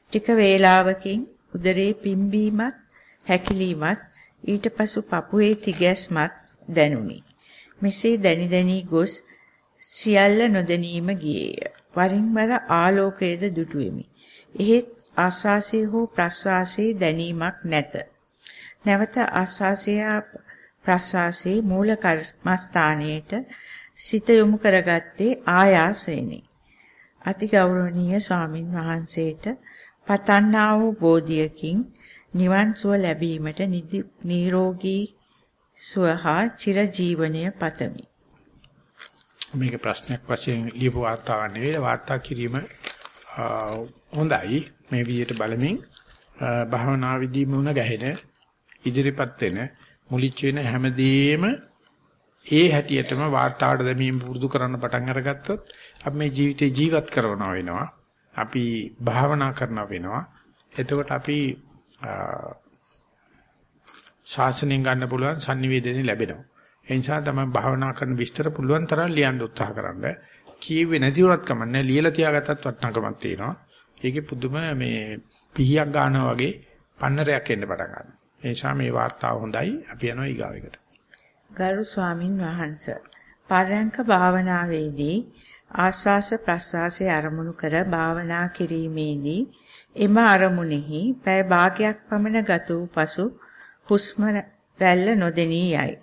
ටික වේලාවකින් උදරේ පිම්බීමත් හැකිලීමත් ඊට පසු පපුවේ තිගැස්මත් දැනුනි. මෙසේ දැනි දැනි ගොස් සියල්ල නොදැනීම ගියේය. වරින් වර ආලෝකයේද දුටුවෙමි. එහෙත් ආස්වාසයේ හෝ ප්‍රස්වාසයේ දැනීමක් නැත. නැවත ආස්වාසය ප්‍රස්වාසයේ මූල කර්මස්ථානයේට සිත යොමු කරගත්තේ ආයාසයෙනි. අතිගෞරවනීය ස්වාමින් වහන්සේට පතන්නා වූ බෝධියකින් නිවන් සුව ලැබීමට නිරෝගී සුව හා චිර ජීවනය පතමි. මේක ප්‍රශ්නයක් වශයෙන් ලියපු වාර්තාවක් නෙවෙයි වාර්තා කිරීම හොඳයි මේ විදිහට බලමින් භාවනා විදී මුණ ගැහෙන ඉදිරිපත් වෙන මුලිච්ච වෙන හැමදේම ඒ හැටියටම වාර්තාවට දැමීම පුරුදු කරන්න පටන් අරගත්තොත් අපි මේ ජීවිතේ ජීවත් කරනවා වෙනවා අපි භාවනා කරනවා වෙනවා එතකොට අපි ශාසනයෙන් ගන්න පුළුවන් sannivedana ලැබෙනවා ඒ නිසා තමයි භාවනා කරන විස්තර පුළුවන් තරම් ලියන්න උත්සාහ කරන්න. කියුවේ නැති වුණත් කමන්නේ ලියලා තියාගත්තත් වටිනාකමක් තියෙනවා. ඒකේ පුදුම මේ පිහියක් ගන්නවා වගේ පන්නරයක් එන්න පටන් ගන්නවා. ඒ නිසා මේ වාර්තාව හොඳයි. අපි යනවා ඊගාවෙකට. ගරු ස්වාමින් වහන්සේ පරයන්ක භාවනාවේදී ආස්වාස ප්‍රස්වාසයේ අරමුණු කර භාවනා කිරීමේදී එම අරමුණෙහි පැය භාගයක් පමණ ගත වූ පසු හුස්ම රැල්ල නොදෙනී යයි.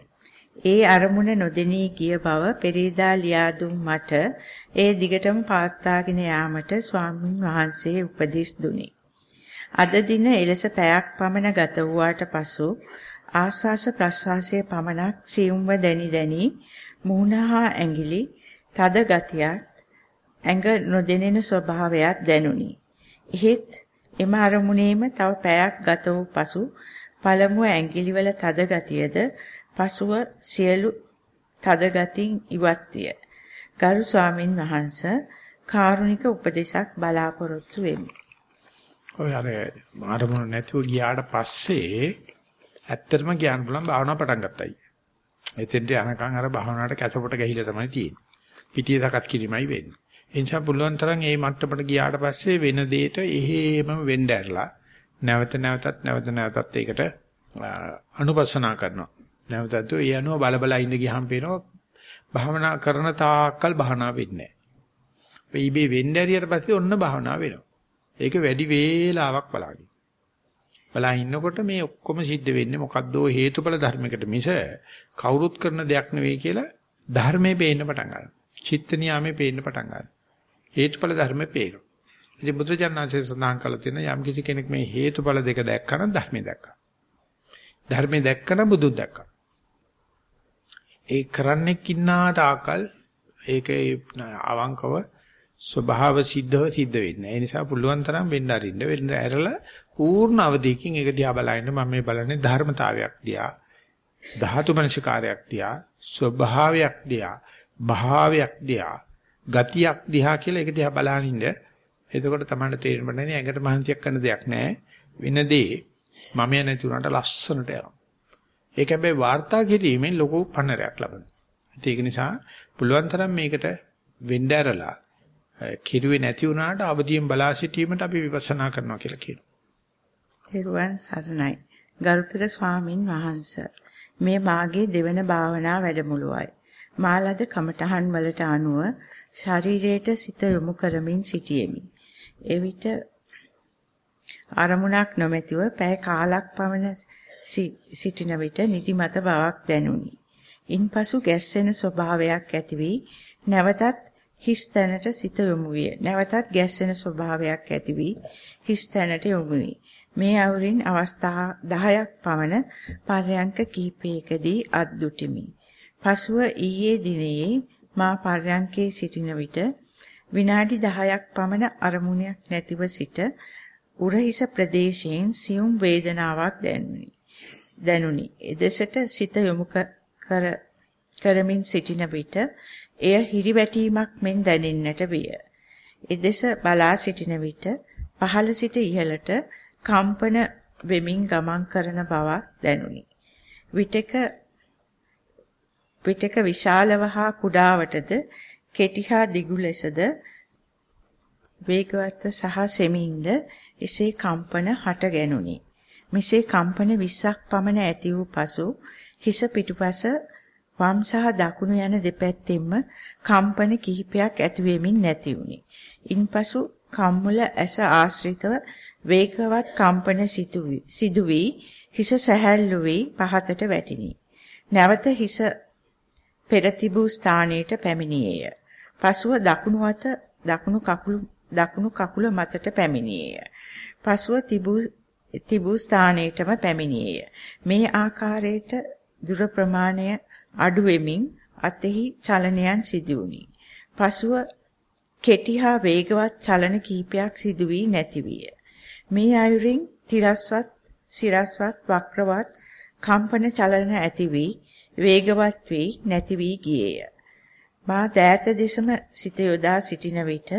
ඒ අරමුණ නොදෙනී ගිය බව පෙරේදා ලියා දුන් මට ඒ දිගටම පාත්තාගෙන යාමට ස්වාමින් වහන්සේ උපදෙස් දුනි. අද දින එලෙස පැයක් පමණ ගත වූාට පසු ආස්වාස ප්‍රස්වාසයේ පමණක් සියුම්ව දැනි දැනි මූණ හා ඇඟිලි තද ගතියක් ඇඟ නොදෙනෙන ස්වභාවයක් දැනුනි. එහෙත් එම අරමුණේම තව පැයක් ගත වූ පසු පළමුව ඇඟිලිවල තද ගතියද පසුව සියලු තද ගතින් ඉවත් විය. ගරු ස්වාමින් වහන්සේ කාරුණික උපදේශක් බලාපොරොත්තු වෙමි. ඔය අර ආරමුණ නැතුව ගියාට පස්සේ ඇත්තටම කියන්න පුළුවන් භාවනාව පටන් ගත්තයි. එතෙන්ට යනකම් අර භාවනාවට කැසපොට ගහිලා තමයි තියෙන්නේ. පිටිය සකස් කිරීමයි වෙන්නේ. එනිසා පුළුවන් තරම් මේ මට්ටමට ගියාට පස්සේ වෙන දෙයට එහෙමම වෙන්න ඇරලා නැවත නැවතත් නැවත නැවතත් ඒකට අනුපස්සනා කරනවා. නැවතත් ඒ අනුව බල බල ඉඳ ගියහම පේනවා භාවනා කරන තාක්කල් භාවනා වෙන්නේ නැහැ. ඉබේ වෙන්න ඇරියට පස්සේ ඔන්න භාවනා වෙනවා. ඒක වැඩි වේලාවක් බලාගෙන. බලා ඉන්නකොට මේ ඔක්කොම සිද්ධ වෙන්නේ මොකද්ද හේතුඵල ධර්මයකට මිස කවුරුත් කරන දෙයක් නෙවෙයි කියලා ධර්මයේ පේන්න පටන් ගන්නවා. චිත්ත නියාමයේ පේන්න පටන් ගන්නවා. හේතුඵල ධර්මයේ පේනවා. ඉතින් බුදුචානන්සේ සඳහන් කළ තියෙන යම් කිසි කෙනෙක් මේ හේතුඵල දෙක දැක්කම ධර්මයේ දැක්කා. ධර්මයේ දැක්කම බුදු දැක්කා. ඒ කරන්නෙක් ඉන්නා තාකල් ඒක අවංකව ස්වභාව සිද්ධව සිද්ධ වෙන්නේ. ඒ නිසා පුළුවන් තරම් වෙන්න අරින්න වෙන්න ඇරලා පූර්ණ අවධියකින් ඒක දිහා බලන්න මම මේ බලන්නේ ධර්මතාවයක් දිහා. ධාතු මනසිකාරයක් දිහා, ස්වභාවයක් දිහා, භාවයක් දිහා, ගතියක් දිහා කියලා ඒක දිහා බලනින්න. එතකොට තමයි තේරෙන්න බඩන්නේ ඇඟට මහන්සියක් කරන දෙයක් නැහැ. වෙනදී මම නැති උනට ලස්සනට යනවා. ඒක හැබැයි වාර්තා කිරීමෙන් ලොකු පන්නරයක් ලබනවා. ඒක නිසා පුළුවන් තරම් මේකට වෙන්න ඇරලා කිරුවේ නැති වුණාට අවදියෙන් බලා සිටීමට අපි විපස්සනා කරනවා කියලා කියනවා. තෙරුවන් සරණයි. ගරුතර ස්වාමින් වහන්සේ මේ මාගේ දෙවන භාවනා වැඩමුළුවයි. මාලද කමඨහන් වලට අනුව ශරීරයට සිත යොමු කරමින් සිටියෙමි. එවිට අරමුණක් නොමැතිව පැය කාලක් පමණ සිටින විට නිදිමත බවක් දැනුනි. ඉන්පසු ගැස්සෙන ස්වභාවයක් ඇති වී නැවතත් හිස් තැනට සිත යොමු විය. නැවතත් ගැස්සෙන ස්වභාවයක් ඇති වී හිස් තැනට යොමු වී. මේ අවුරින් අවස්ථා 10ක් පමණ පර්යංක කිහිපයකදී අද්දුටිමි. පසුව ඊයේ දිනේ මා පර්යංකේ සිටින විට විනාඩි 10ක් පමණ අරමුණක් නැතිව සිට උරහිස ප්‍රදේශයෙන් සියුම් වේදනාවක් දැනුනි. දැනුනි. එදෙසට සිත යොමු කර කරමින් සිටින විට එය හිරිවැටීමක් මෙන් දැනෙන්නට විය. එදෙස බලා සිටින විට පහළ සිට ඉහළට කම්පන වෙමින් ගමන් කරන බවක් දැනුනි. විටක විටක විශාලව හා කුඩාවටද කෙටි හා දිගු ලෙසද වේගවත්ව සහ සෙමින්ද එසේ කම්පන හට ගැනුනි. මෙසේ කම්පන 20ක් පමණ ඇති වූ පසු හිස පිටුපස වම් සහ දකුණු යන දෙපැත්තෙන්ම කම්පන කිහිපයක් ඇති වෙමින් නැති වුනි. ඉන්පසු කම්මුල ඇස ආශ්‍රිතව වේගවත් කම්පන සිදු වී හිස සැහැල්ලු වී පහතට වැටිනි. නැවත හිස පෙර තිබූ ස්ථානයට පැමිණියේය. පසුව දකුණු අත දකුණු කකුල දකුණු කකුල මතට පැමිණියේය. පසුව තිබූ තිබූ ස්ථානයටම පැමිණියේය. මේ ආකාරයට දුර ප්‍රමාණය අඩු වෙමින් අතෙහි චලනයන් සිදු වුනි. පසුව කෙටි හා වේගවත් චලන කීපයක් සිදු වී නැති විය. මේ අයුරින් තිරස්වත්, සිරස්වත්, වක්‍රවත් කම්පන චලන ඇති වී වේගවත් වී නැති වී ගියේය. මා දෑත දෙසම සිත යොදා සිටින විට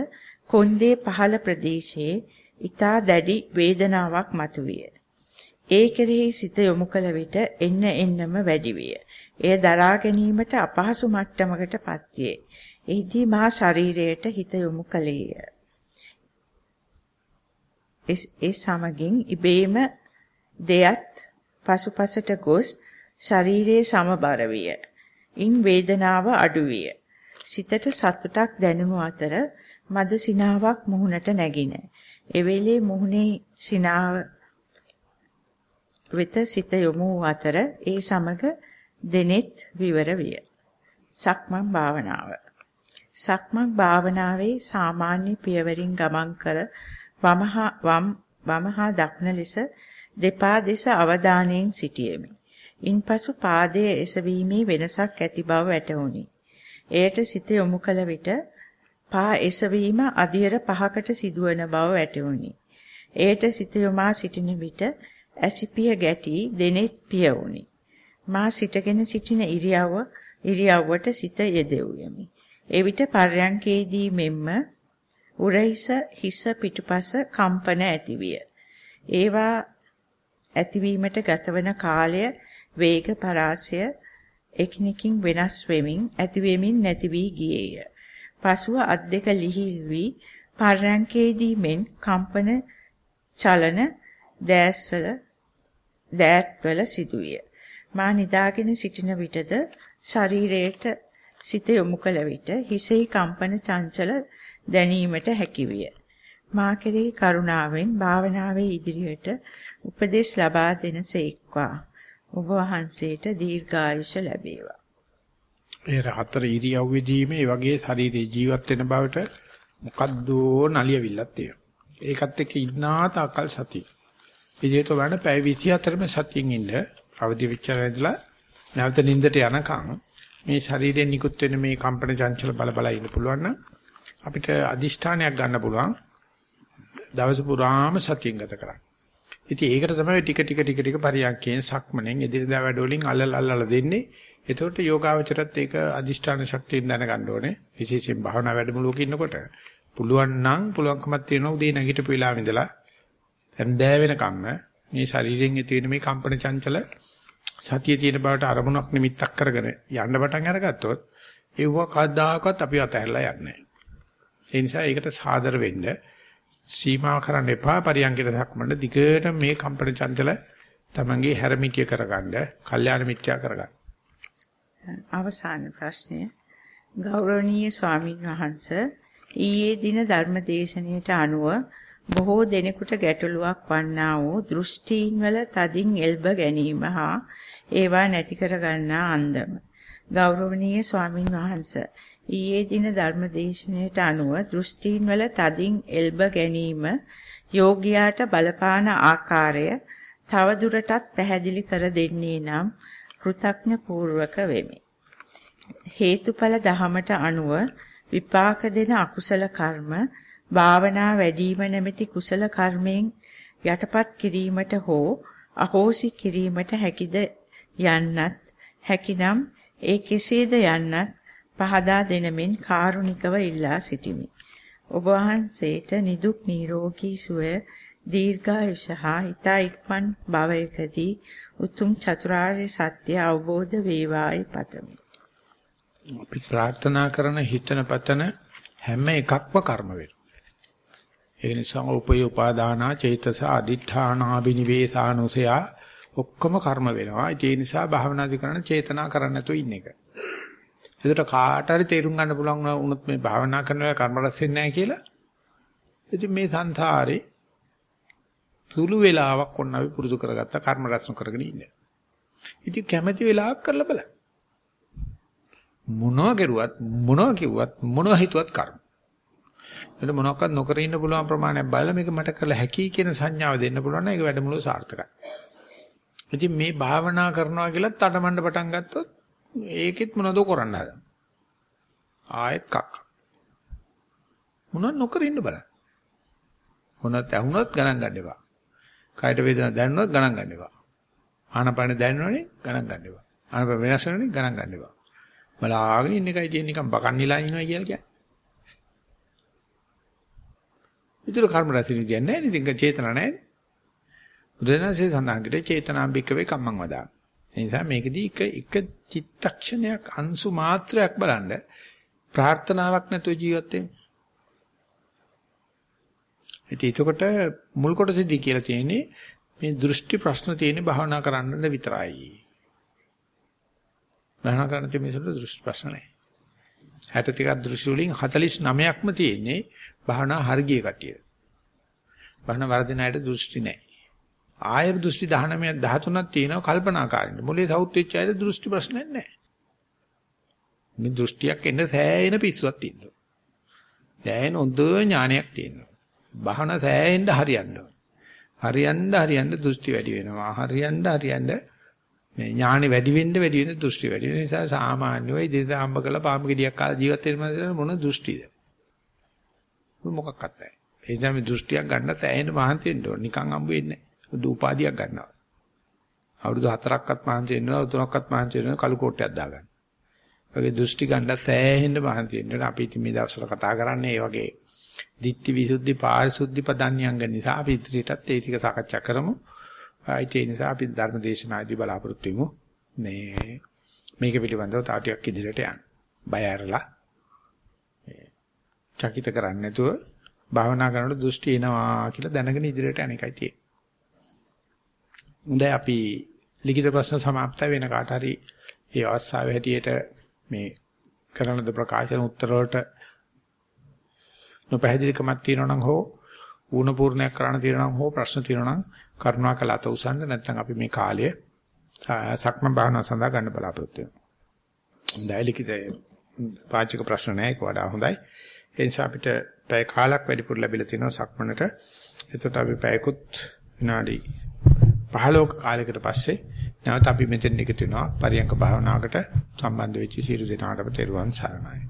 කොන්දේ පහළ ප්‍රදේශයේ ඊතා දැඩි වේදනාවක් මතුවිය. ඒ කෙරෙහි සිත යොමු කළ විට එන්න එන්නම වැඩි විය. එය දරා ගැනීමට අපහසු මට්ටමකට පත්වේ. එහිදී මා ශරීරයට හිත යොමු කළේය. ඒ සමගින් ඉබේම දෙයත් පසුපසට ගොස් ශරීරයේ සමබර විය. ඉන් වේදනාව අඩු විය. සිතට සතුටක් දැනුණු අතර මද සිනාවක් මුහුණට නැගින. එවෙලේ මුහුණේ සිනාව වෙත සිත යොමු අතර ඒ සමග දෙනෙත් විවර විය. සක්මන් භාවනාව. සක්මන් භාවනාවේ සාමාන්‍ය පියවරින් ගමන් කර වමහා වම් වමහා දකුණ ලෙස දෙපා දෙස අවධානයෙන් සිටියෙමි. ඉන්පසු පාදයේ එසවීමේ වෙනසක් ඇති බව වැටහුණි. එයට සිත යොමු කළ විට පා එසවීම අධියර පහකට සිදුවන බව වැටහුණි. එයට සිත යොමා සිටින විට ඇසිපිය ගැටි දෙනෙත් පිය වුණි. මා සිටගෙන සිටින ඉරියව්ව ඉරියව්වට සිත යෙදෙව්වෙමි. එවිට පර්යංකේදී මෙම්ම උරහිස හිස පිටුපස කම්පන ඇතිවිය. ඒවා ඇතිවීමට ගතවන කාලය වේග පරාසය එකිනෙකින් වෙනස් වෙමින් ඇති වෙමින් නැති වී ගියේය. පසුව අත් දෙක ලිහිල් වී පර්යංකේදී මෙන් කම්පන චලන දැස්වල දෑත්වල සිදුවිය. මා නිදාගෙන සිටින විටද ශරීරයට සිත යොමු කළ විට හිසෙහි කම්පන චංචල දැනීමට හැකිවිය. මා කෙරෙහි කරුණාවෙන් භාවනාවේ ඉදිරියට උපදෙස් ලබා දෙනසේක්වා. ඔබ වහන්සේට දීර්ඝායුෂ ලැබේවා. ඒ හතර ඉරියව්වේදී මේ වගේ ශරීරේ ජීවත් වෙන බවට මොකද්ද නලියවිල්ලක් තියෙනවා. ඒකත් එක්ක ඉන්නා තාකල් සතිය. විදිහට බලන්න පැය 24ම සතියින් ඉන්න අවදි විචාරයදලා නැවත නිින්දට යනකම් මේ ශරීරයෙන් නිකුත් වෙන මේ කම්පන චංචල බල බල ඉන්න පුළුවන් නම් අපිට අදිෂ්ඨානයක් ගන්න පුළුවන් දවස පුරාම සතියෙන් ගත කරන්න. ඉතින් ඒකට තමයි ටික ටික ටික ටික පරියන්කයෙන් සක්මණෙන් එදිනදා වැඩ වලින් අල්ලල අල්ලල දෙන්නේ. එතකොට යෝගාවචරත් ඒක අදිෂ්ඨාන ශක්තියෙන් දැනගන්න ඕනේ. විශේෂයෙන් භාවනා වැඩමුළුවක ඉන්නකොට පුළුවන් නම් පුළුවන්කමක් තියෙනවා උදේ නැගිටපු වෙලාවෙ ඉඳලා දැන් වෙනකම්ම මේ ශරීරයෙන් ඇති වෙන මේ කම්පන චංචල සතිය තියෙන බවට අරමුණක් නිමිත්තක් කරගෙන යන්න පටන් අරගත්තොත් ඒව කවදාකවත් අපි අතහැරලා යන්නේ නැහැ. ඒ නිසා ඒකට සාදර වෙන්න සීමා කරන්න එපා පරියන්කිට සක්මන්න දිගට මේ කම්පන චංචල තමන්ගේ හැරමිටිය කරගන්න, කල්යාණ මිත්‍යා කරගන්න. අවසාන ප්‍රශ්නය ගෞරවනීය ස්වාමින් වහන්සේ ඊයේ දින ධර්මදේශනයට අනුව බොහෝ දෙනෙකුට ගැටලුවක් වන්නා වූ දෘෂ්ටීන් වල තදින් එල්බ ගැනීම හා ඒවා නැති කර ගන්නා අන්දම. ගෞරවනීය ස්වාමින් වහන්සේ ඊයේ දින ධර්මදේශනයට අනුව දෘෂ්ටීන් වල තදින් එල්බ ගැනීම යෝගියාට බලපාන ආකාරය තව දුරටත් පැහැදිලි කර දෙන්නේ නම් කෘතඥ පූර්වක වෙමි. හේතුඵල දහමට අනුව විපාක දෙන අකුසල කර්ම භාවනා වැඩිම නැමැති කුසල කර්මයෙන් යටපත් කිරීමට හෝ අහෝසි කිරීමට හැකිද යන්නත් හැකිනම් ඒ කෙසේද යන්නත් පහදා දෙනමින් කාරුණිකව ඉල්ලා සිටිමි. ඔබ වහන්සේට නිදුක් නිරෝගී සුවය දීර්ඝායුෂ හා ඊතා ඉක්මන් භවයකදී උතුම් චතුරාර්ය සත්‍ය අවබෝධ වේවායි පතමි. අපි ප්‍රාර්ථනා කරන හිතන පතන හැම එකක්ම කර්ම වෙනවා. ඒ නිසා උපය උපාදානා චේතස අදිඨානා බිනිවේසානුසයා ඔක්කොම කර්ම වෙනවා. ඒ නිසා භාවනාදි කරන චේතනා කරන්න නැතුව ඉන්න එක. එතකොට කාට හරි තේරුම් ගන්න පුළුවන් වුණොත් මේ භාවනා කරන වෙලාව කර්ම රැස් වෙන්නේ නැහැ කියලා. ඉතින් මේ සංසාරේ සුළු වෙලාවක් ඔන්න අපි පුරුදු කරගත්ත කර්ම රැස් නොකරගෙන ඉන්නේ. ඉතින් කැමැති වෙලාවක් කරලා බලන්න. මොනවා කරුවත් මොනවා කිව්වත් මොනවා හිතුවත් කර්ම. එතන මොනවාක්වත් නොකර ඉන්න පුළුවන් ප්‍රමාණයක් බලලා මේක මට කළ හැකි කියන සංඥාව දෙන්න පුළුවන් නම් ඒක වැඩමුළු සාර්ථකයි. ඉතින් මේ භාවනා කරනවා කියලා තඩමඬ පටන් ගත්තොත් ඒකෙත් මොනවද කරන්න හදන. ආයෙත් කක්. මොනවත් නොකර ඉන්න බලන්න. මොනවත් ඇහුනොත් ගණන් ගන්න එපා. කායට වේදනාවක් දැනුනොත් ගණන් ගන්න එපා. ආනපාන දැනනවනේ ගණන් ගන්න එපා. ආනපාන වෙනස් වෙනවනේ ගණන් ගන්න එපා. බලාගෙන ඉන්න එකයි තියෙන නිකන් බකන් නිලා ඉනවා කියලා කියන්නේ. විතර කර්ම රැසින කියන්නේ නැහැ නේ. ඉතින් චේතන නැහැ. බුදුරජාණන්සේ සඳහන් කළේ චේතනාම්බිකවේ කම්මං වදා. ඒ නිසා මේකදී එක එක චිත්තක්ෂණයක් අංශු මාත්‍රයක් බලන්න ප්‍රාර්ථනාවක් නැතුව ජීවත් වෙන්න. ඉතින් එතකොට මුල් කොටසදී කියලා තියෙන්නේ මේ දෘෂ්ටි ප්‍රශ්න තියෙන භාවනා කරන්න විතරයි. භාවනා කරන්න තියෙන මේසොල්ල දෘෂ්ටි ප්‍රශ්න නැහැ. 60 ටිකක් දෘෂ්ටි වලින් 49ක්ම තියෙන්නේ භාවනා හර්ගිය කටිය. භාවනා වර්ධන ඇයට දෘෂ්ටි නැහැ. ආයර දෘෂ්ටි 19 13ක් තියෙනවා කල්පනාකාරින්ද. මොලේ සවුත් වෙච්ච අයට දෘෂ්ටි ප්‍රශ්නයක් නැහැ. මේ දෘෂ්ටියක් එන්න සෑහෙන පිස්සුවක් තියෙනවා. සෑහෙන හොඳ ඥානයක් තියෙනවා. බහන සෑහෙන්න හරියන්න හරියන්න හරියන්න දෘෂ්ටි වැඩි වෙනවා. හරියන්න හරියන්න මේ ඥානෙ වැඩි වෙන්න වැඩි වෙන දෘෂ්ටි වැඩි වෙන නිසා සාමාන්‍යව ඉදිරියට හම්බ කරලා පාම ගෙඩියක් කාලා ජීවත් වෙන මනසට මොන දෘෂ්ටිද? මොකක්වත් නැහැ. ඒ නිසා මේ දෘෂ්ටියක් ගන්න තැහෙන මහන්සි වෙන්න ඕන. නිකන් හම්බ වෙන්නේ නැහැ. දූපාදියක් ගන්නවා. අවුරුදු 4ක්වත් මහන්සි වෙනවා, 3ක්වත් මහන්සි වෙනවා කළු කෝට්ටයක් දාගන්න. වගේ දෘෂ්ටි ගන්න සෑහෙන්න මහන්සි වෙනවා. අපි ඉතින් මේ දවස්වල කතා කරන්නේ මේ වගේ ditthi visuddhi පාරිශුද්ධි පදන්‍යංග නිසා අපි ඉදිරියටත් ඒ ටික සාකච්ඡා කරමු. ඒ නිසා අපි ධර්ම දේශනාදී බලාපොරොත්තු වෙමු. මේ මේක පිළිබඳව තා ටිකක් ඉදිරියට යන්න. බය ඇරලා චකිත කරන්නේ නැතුව භාවනා කරනකොට දෘෂ්ටි එනවා කියලා දැනගෙන ඉදිරියට යන එකයි තියෙන්නේ. දැන් අපි ලිඛිත ප්‍රශ්න સમાપ્ત වෙන කාට හරි ඒ අවස්ථාවේ හැටියට මේ කරන ද ප්‍රකාශන උත්තර වලට නොපැහැදිලිකමක් තියෙනවා නම් හෝ ඌණ පූර්ණයක් කරන්න තියෙනවා නම් හෝ ප්‍රශ්න තියෙනවා නම් කරුණාකර අත උසන්න නැත්නම් අපි මේ කාලය සක්මන් භාවනාව සඳහා ගන්න බලාපොරොත්තු වෙනවා. දැයිලිකිත පාචක ප්‍රශ්න නැහැ ඒක වඩා හොඳයි. ඒ නිසා අපිට පැය කාලක් වැඩිපුර ලැබිලා තියෙනවා සක්මනට. එතකොට අපි පැයකුත් විනාඩි 15ක කාලයකට පස්සේ නැවත අපි මෙතෙන් එකතු වෙනවා පරියංක භාවනාවකට සම්බන්ධ වෙච්ච සියලු දෙනාටම තෙරුවන් සරණයි.